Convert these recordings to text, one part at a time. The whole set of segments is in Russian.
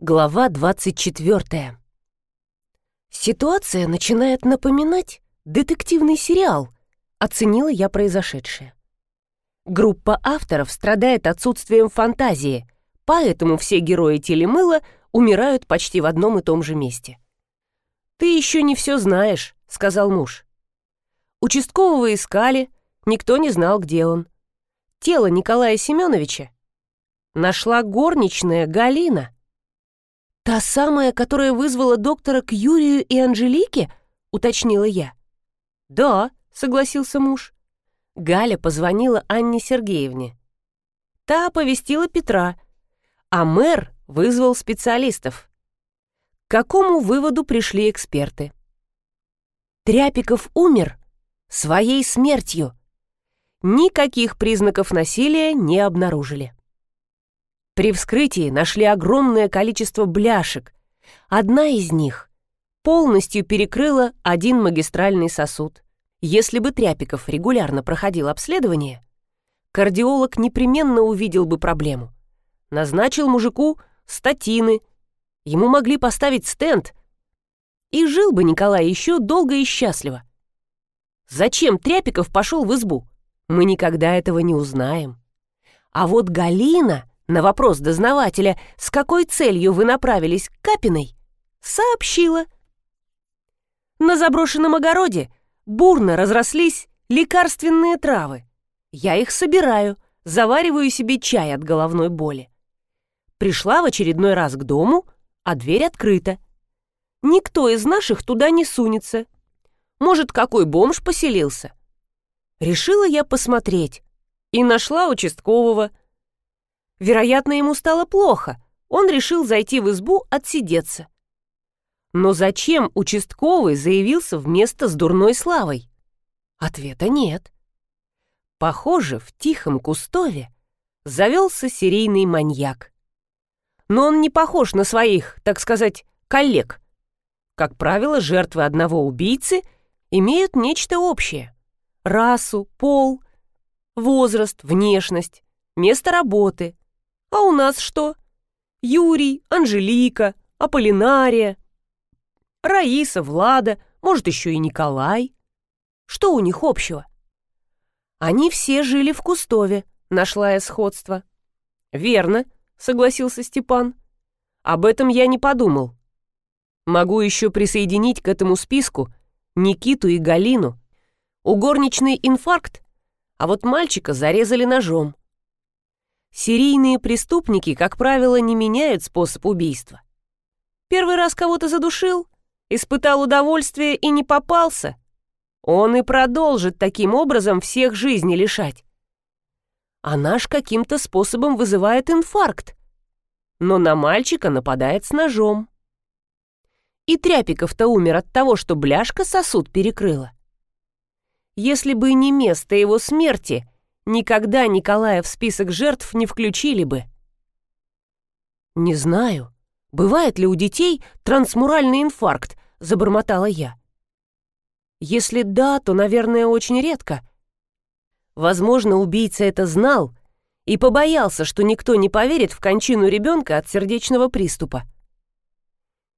Глава 24. Ситуация начинает напоминать детективный сериал. Оценила я произошедшее. Группа авторов страдает отсутствием фантазии, поэтому все герои телемыла умирают почти в одном и том же месте. «Ты еще не все знаешь», — сказал муж. Участкового искали, никто не знал, где он. Тело Николая Семеновича нашла горничная Галина — «Та самая, которая вызвала доктора к Юрию и Анжелике?» — уточнила я. «Да», — согласился муж. Галя позвонила Анне Сергеевне. Та оповестила Петра, а мэр вызвал специалистов. К какому выводу пришли эксперты? Тряпиков умер своей смертью. Никаких признаков насилия не обнаружили. При вскрытии нашли огромное количество бляшек. Одна из них полностью перекрыла один магистральный сосуд. Если бы Тряпиков регулярно проходил обследование, кардиолог непременно увидел бы проблему. Назначил мужику статины, ему могли поставить стенд, и жил бы Николай еще долго и счастливо. Зачем Тряпиков пошел в избу? Мы никогда этого не узнаем. А вот Галина на вопрос дознавателя, с какой целью вы направились к Капиной, сообщила. На заброшенном огороде бурно разрослись лекарственные травы. Я их собираю, завариваю себе чай от головной боли. Пришла в очередной раз к дому, а дверь открыта. Никто из наших туда не сунется. Может, какой бомж поселился? Решила я посмотреть и нашла участкового, Вероятно, ему стало плохо. Он решил зайти в избу отсидеться. Но зачем участковый заявился в место с дурной славой? Ответа нет. Похоже, в тихом кустове завелся серийный маньяк. Но он не похож на своих, так сказать, коллег. Как правило, жертвы одного убийцы имеют нечто общее. Расу, пол, возраст, внешность, место работы. А у нас что? Юрий, Анжелика, Аполлинария, Раиса, Влада, может, еще и Николай. Что у них общего? Они все жили в Кустове, нашла я сходство. Верно, согласился Степан. Об этом я не подумал. Могу еще присоединить к этому списку Никиту и Галину. У горничной инфаркт, а вот мальчика зарезали ножом. Серийные преступники, как правило, не меняют способ убийства. Первый раз кого-то задушил, испытал удовольствие и не попался. Он и продолжит таким образом всех жизни лишать. А наш каким-то способом вызывает инфаркт. Но на мальчика нападает с ножом. И Тряпиков-то умер от того, что бляшка сосуд перекрыла. Если бы не место его смерти — никогда Николая в список жертв не включили бы. «Не знаю, бывает ли у детей трансмуральный инфаркт», — забормотала я. «Если да, то, наверное, очень редко. Возможно, убийца это знал и побоялся, что никто не поверит в кончину ребенка от сердечного приступа.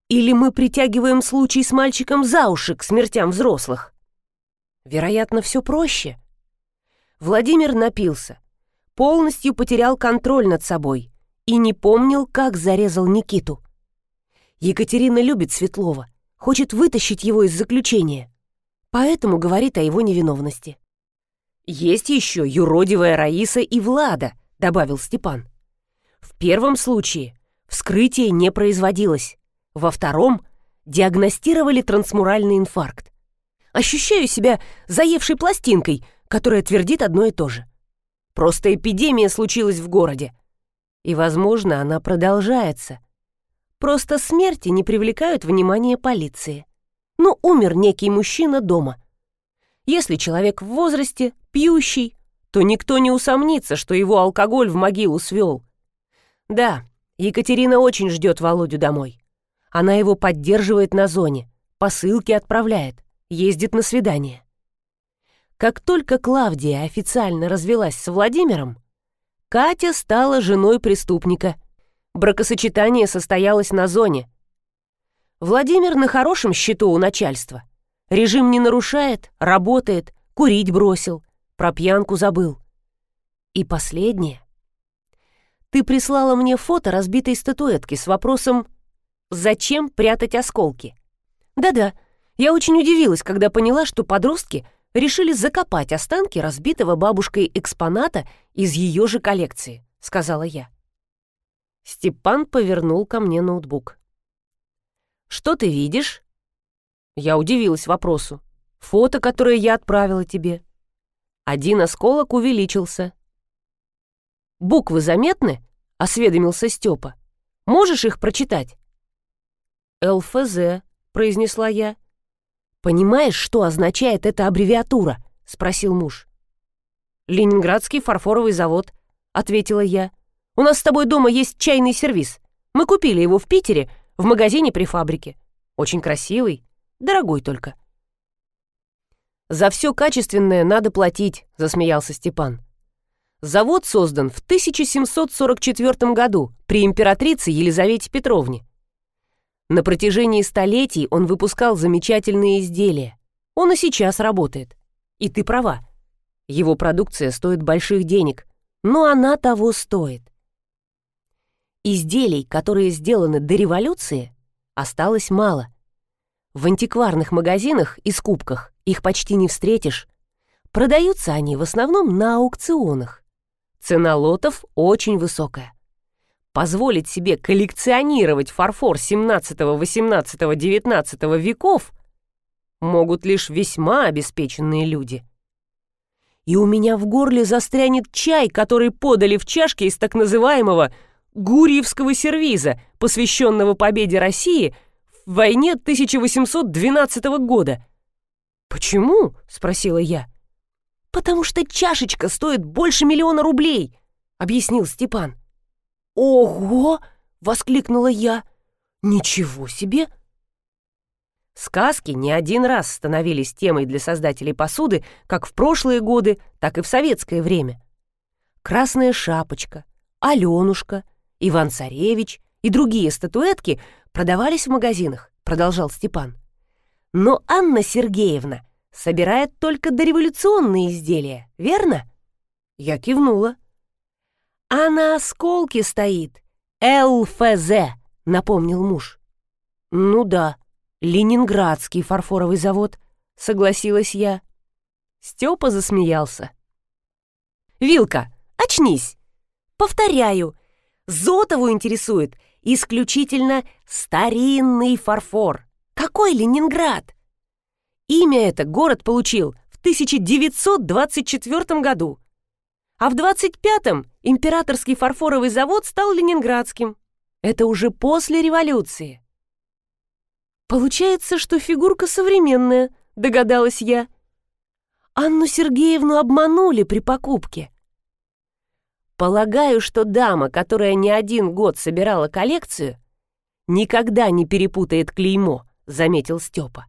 Или мы притягиваем случай с мальчиком за уши к смертям взрослых? Вероятно, все проще». Владимир напился, полностью потерял контроль над собой и не помнил, как зарезал Никиту. Екатерина любит Светлова, хочет вытащить его из заключения, поэтому говорит о его невиновности. «Есть еще юродивая Раиса и Влада», — добавил Степан. «В первом случае вскрытие не производилось, во втором диагностировали трансмуральный инфаркт. Ощущаю себя заевшей пластинкой — которая твердит одно и то же. Просто эпидемия случилась в городе. И, возможно, она продолжается. Просто смерти не привлекают внимания полиции. Ну, умер некий мужчина дома. Если человек в возрасте, пьющий, то никто не усомнится, что его алкоголь в могилу свел. Да, Екатерина очень ждет Володю домой. Она его поддерживает на зоне, посылки отправляет, ездит на свидание. Как только Клавдия официально развелась с Владимиром, Катя стала женой преступника. Бракосочетание состоялось на зоне. Владимир на хорошем счету у начальства. Режим не нарушает, работает, курить бросил, про пьянку забыл. И последнее. Ты прислала мне фото разбитой статуэтки с вопросом «Зачем прятать осколки?» Да-да, я очень удивилась, когда поняла, что подростки решили закопать останки разбитого бабушкой экспоната из ее же коллекции, сказала я. Степан повернул ко мне ноутбук. «Что ты видишь?» Я удивилась вопросу. «Фото, которое я отправила тебе». Один осколок увеличился. «Буквы заметны?» — осведомился Степа. «Можешь их прочитать?» «ЛФЗ», — произнесла я. «Понимаешь, что означает эта аббревиатура?» — спросил муж. «Ленинградский фарфоровый завод», — ответила я. «У нас с тобой дома есть чайный сервиз. Мы купили его в Питере, в магазине при фабрике. Очень красивый, дорогой только». «За все качественное надо платить», — засмеялся Степан. Завод создан в 1744 году при императрице Елизавете Петровне. На протяжении столетий он выпускал замечательные изделия. Он и сейчас работает. И ты права. Его продукция стоит больших денег, но она того стоит. Изделий, которые сделаны до революции, осталось мало. В антикварных магазинах и скупках их почти не встретишь. Продаются они в основном на аукционах. Цена лотов очень высокая. Позволить себе коллекционировать фарфор 17, 18, 19 веков могут лишь весьма обеспеченные люди. И у меня в горле застрянет чай, который подали в чашке из так называемого Гурьевского сервиза, посвященного победе России в войне 1812 года. «Почему?» — спросила я. «Потому что чашечка стоит больше миллиона рублей», — объяснил Степан. «Ого!» — воскликнула я. «Ничего себе!» Сказки не один раз становились темой для создателей посуды как в прошлые годы, так и в советское время. «Красная шапочка», «Аленушка», «Иван-царевич» и другие статуэтки продавались в магазинах, продолжал Степан. Но Анна Сергеевна собирает только дореволюционные изделия, верно?» Я кивнула. «А на осколке стоит ЛФЗ», — напомнил муж. «Ну да, Ленинградский фарфоровый завод», — согласилась я. Степа засмеялся. «Вилка, очнись! Повторяю, Зотову интересует исключительно старинный фарфор. Какой Ленинград? Имя это город получил в 1924 году. А в 25-м императорский фарфоровый завод стал ленинградским. Это уже после революции. Получается, что фигурка современная, догадалась я. Анну Сергеевну обманули при покупке. Полагаю, что дама, которая не один год собирала коллекцию, никогда не перепутает клеймо, заметил Степа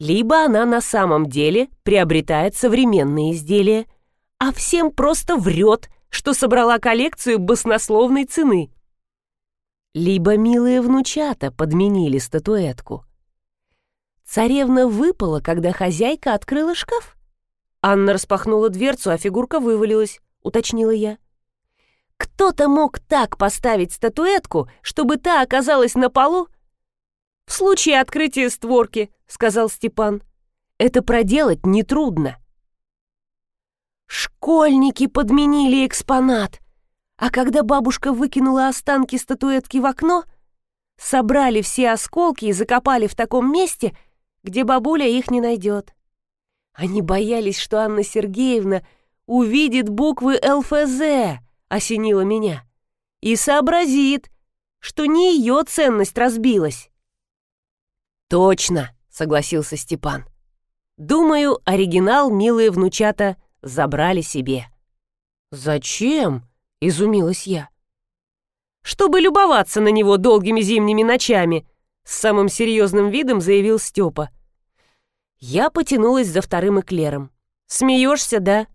либо она на самом деле приобретает современные изделия, а всем просто врет, что собрала коллекцию баснословной цены. Либо милые внучата подменили статуэтку. Царевна выпала, когда хозяйка открыла шкаф. Анна распахнула дверцу, а фигурка вывалилась, уточнила я. Кто-то мог так поставить статуэтку, чтобы та оказалась на полу «В случае открытия створки», — сказал Степан. «Это проделать нетрудно». Школьники подменили экспонат, а когда бабушка выкинула останки статуэтки в окно, собрали все осколки и закопали в таком месте, где бабуля их не найдет. Они боялись, что Анна Сергеевна увидит буквы ЛФЗ, осенила меня, и сообразит, что не ее ценность разбилась. «Точно», — согласился Степан. «Думаю, оригинал милые внучата забрали себе». «Зачем?» — изумилась я. «Чтобы любоваться на него долгими зимними ночами», — с самым серьезным видом заявил Степа. Я потянулась за вторым эклером. «Смеешься, да?»